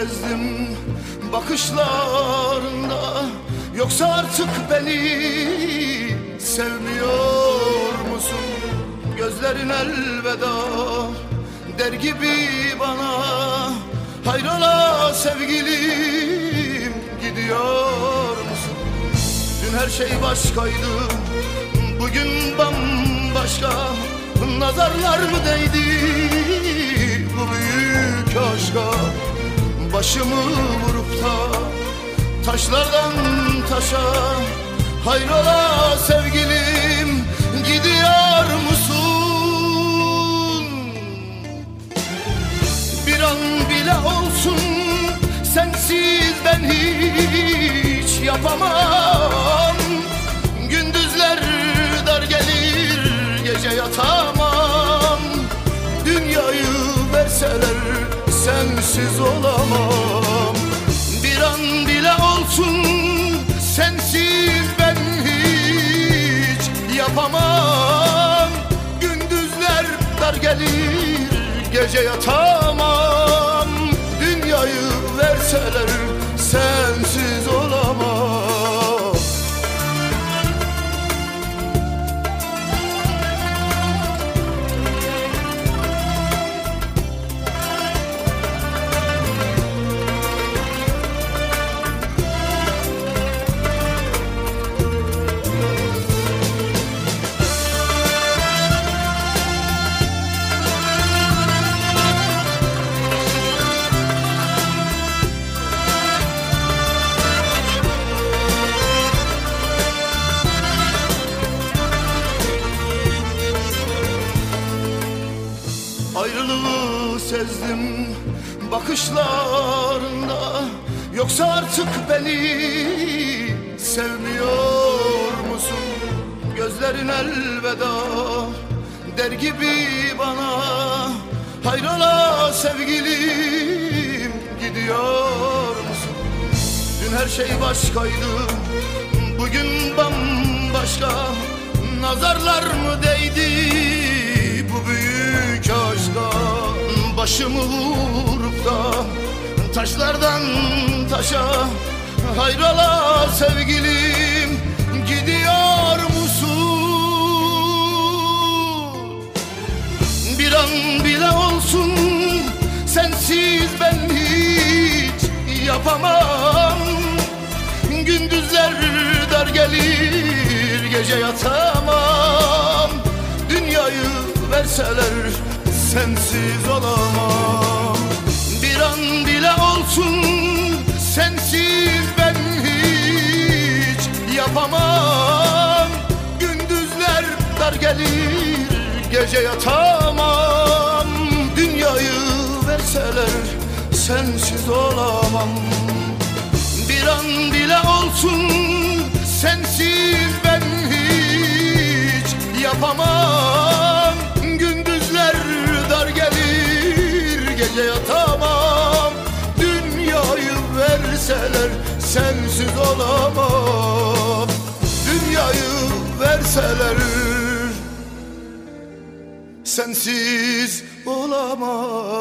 sezdim bakışlarında Yoksa artık beni sevmiyor musun? Gözlerin elveda der gibi bana Hayrola sevgilim gidiyor musun? Dün her şey başkaydı Bugün bambaşka Nazarlar mı değdi bu büyük aşka Başımı vurup da taşlardan taşa Hayrola sevgilim gidiyor musun? Bir an bile olsun sensiz ben hiç yapamam Gündüzler dar gelir gece yatamam Dünyayı verseler sensiz olamam. Bir an bile olsun sensiz ben hiç yapamam. Gündüzler dar gelir gece yatamam. Dünyayı verseler sezdim bakışlarında Yoksa artık beni sevmiyor musun? Gözlerin elveda der gibi bana Hayrola sevgilim gidiyor musun? Dün her şey başkaydı Bugün bambaşka Nazarlar mı değdi Başımı vurup da taşlardan taşa Hayrola sevgilim gidiyor musun? Bir an bile olsun sensiz ben hiç yapamam Gündüzler dar gelir gece yatamam Dünyayı verseler sensiz olamam. Bir an bile olsun sensiz ben hiç yapamam. Gündüzler dar gelir gece yatamam. Dünyayı verseler sensiz olamam. Bir an bile olsun sensiz ben hiç yapamam gece yatamam Dünyayı verseler sensiz olamam. Dünyayı verseler sensiz olamam